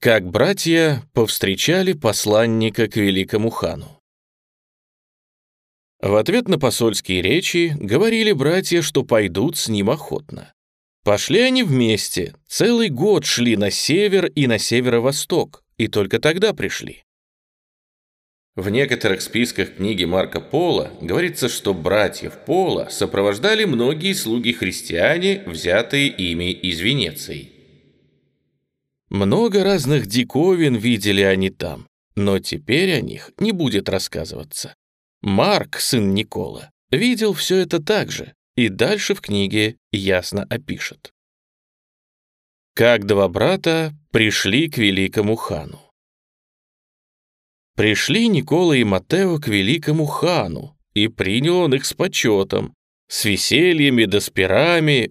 Как братья повстречали посланника к великому хану. В ответ на посольские речи говорили братья, что пойдут с ним охотно. Пошли они вместе, целый год шли на север и на северо-восток, и только тогда пришли. В некоторых списках книги Марка Пола говорится, что братьев Пола сопровождали многие слуги-христиане, взятые ими из Венеции. Много разных диковин видели они там, но теперь о них не будет рассказываться. Марк, сын Никола, видел все это так же и дальше в книге ясно опишет. Как два брата пришли к великому хану. Пришли Никола и Матео к великому хану, и принял он их с почетом. С весельями да с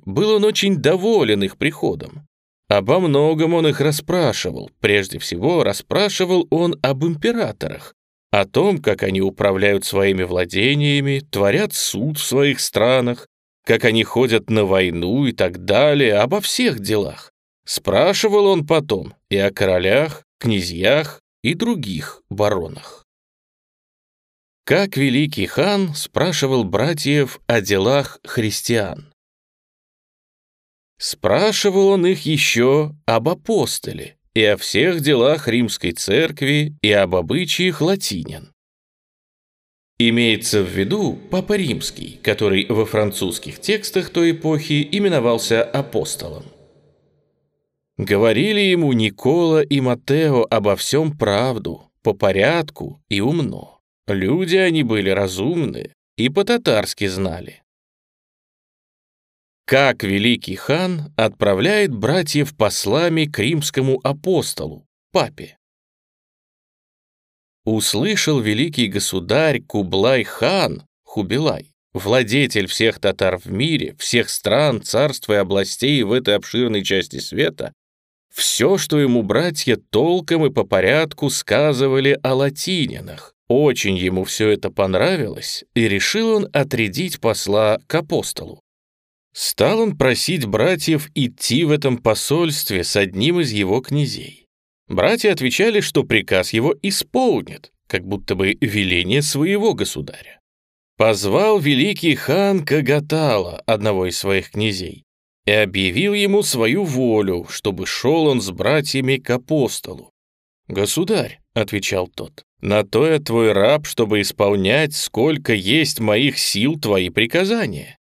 был он очень доволен их приходом. Обо многом он их расспрашивал. Прежде всего, расспрашивал он об императорах, о том, как они управляют своими владениями, творят суд в своих странах, как они ходят на войну и так далее, обо всех делах. Спрашивал он потом и о королях, князьях и других баронах. Как великий хан спрашивал братьев о делах христиан. Спрашивал он их еще об апостоле и о всех делах римской церкви и об обычаях латинян. Имеется в виду Папа Римский, который во французских текстах той эпохи именовался апостолом. Говорили ему Никола и Матео обо всем правду, по порядку и умно. Люди они были разумные и по-татарски знали как великий хан отправляет братьев послами к римскому апостолу, папе. Услышал великий государь Кублай-хан, Хубилай, владетель всех татар в мире, всех стран, царств и областей в этой обширной части света, все, что ему братья толком и по порядку сказывали о латининах. Очень ему все это понравилось, и решил он отрядить посла к апостолу. Стал он просить братьев идти в этом посольстве с одним из его князей. Братья отвечали, что приказ его исполнит, как будто бы веление своего государя. Позвал великий хан Кагатала, одного из своих князей, и объявил ему свою волю, чтобы шел он с братьями к апостолу. «Государь», — отвечал тот, — «на то я твой раб, чтобы исполнять, сколько есть моих сил твои приказания».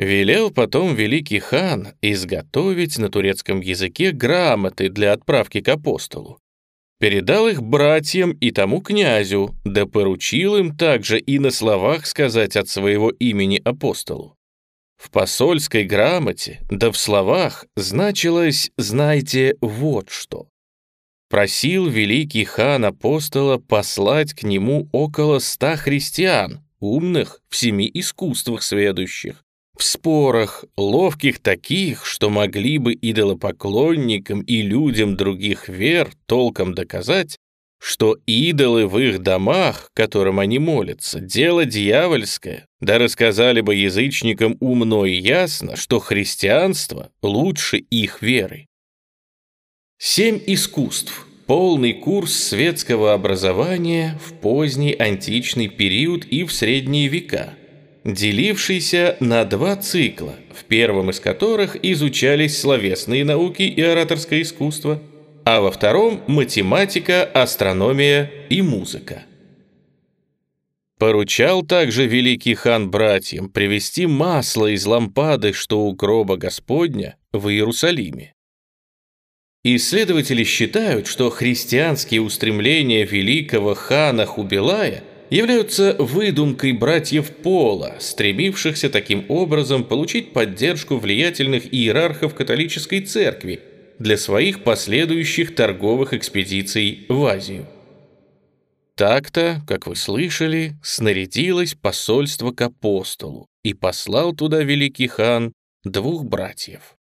Велел потом великий хан изготовить на турецком языке грамоты для отправки к апостолу. Передал их братьям и тому князю, да поручил им также и на словах сказать от своего имени апостолу. В посольской грамоте, да в словах, значилось «знайте вот что». Просил великий хан апостола послать к нему около ста христиан, умных в семи искусствах сведущих, в спорах, ловких таких, что могли бы идолопоклонникам и людям других вер толком доказать, что идолы в их домах, которым они молятся, дело дьявольское, да рассказали бы язычникам умно и ясно, что христианство лучше их веры. Семь искусств – полный курс светского образования в поздний античный период и в средние века – делившийся на два цикла, в первом из которых изучались словесные науки и ораторское искусство, а во втором – математика, астрономия и музыка. Поручал также великий хан братьям привезти масло из лампады, что у гроба Господня в Иерусалиме. Исследователи считают, что христианские устремления великого хана Хубилая – являются выдумкой братьев Пола, стремившихся таким образом получить поддержку влиятельных иерархов католической церкви для своих последующих торговых экспедиций в Азию. Так-то, как вы слышали, снарядилось посольство к апостолу и послал туда великий хан двух братьев.